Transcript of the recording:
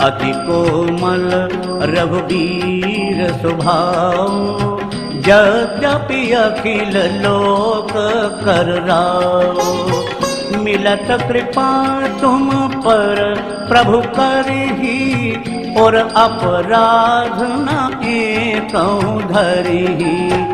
अति कोमल रघुवीर स्वभाव, यद्यपि अखिल लोक कर राव। मिलत कृपा तुम पर, प्रभु कर ही, और अपराध न एक धरी।